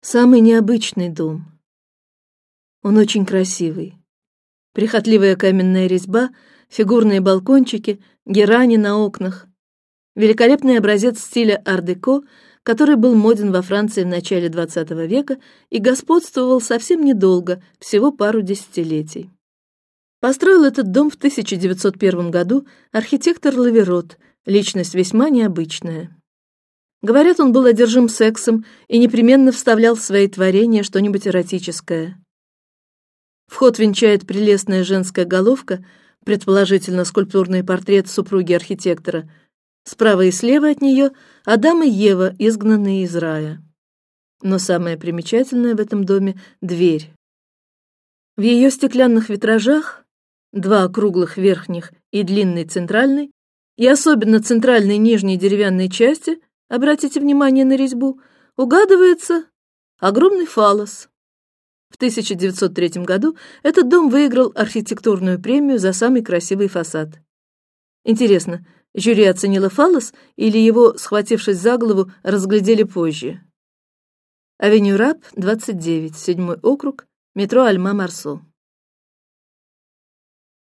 Самый необычный дом. Он очень красивый. Прихотливая каменная резьба, фигурные балкончики, герани на окнах, великолепный образец стиля ар-деко, который был моден во Франции в начале XX века и господствовал совсем недолго, всего пару десятилетий. Построил этот дом в 1901 году архитектор Лаверот, личность весьма необычная. Говорят, он был одержим сексом и непременно вставлял в свои творения что-нибудь эротическое. Вход венчает прелестная женская головка, предположительно скульптурный портрет супруги архитектора. Справа и слева от нее Адам и Ева, изгнанные из рая. Но самое примечательное в этом доме дверь. В ее стеклянных витражах два круглых верхних и длинный центральный, и особенно центральной нижней деревянной части, обратите внимание на резьбу, угадывается огромный фалос. В 1903 году этот дом выиграл архитектурную премию за самый красивый фасад. Интересно, жюри оценило фалос или его, схватившись за голову, разглядели позже? Авеню Раб, 29, седьмой округ, метро Альма Марсо.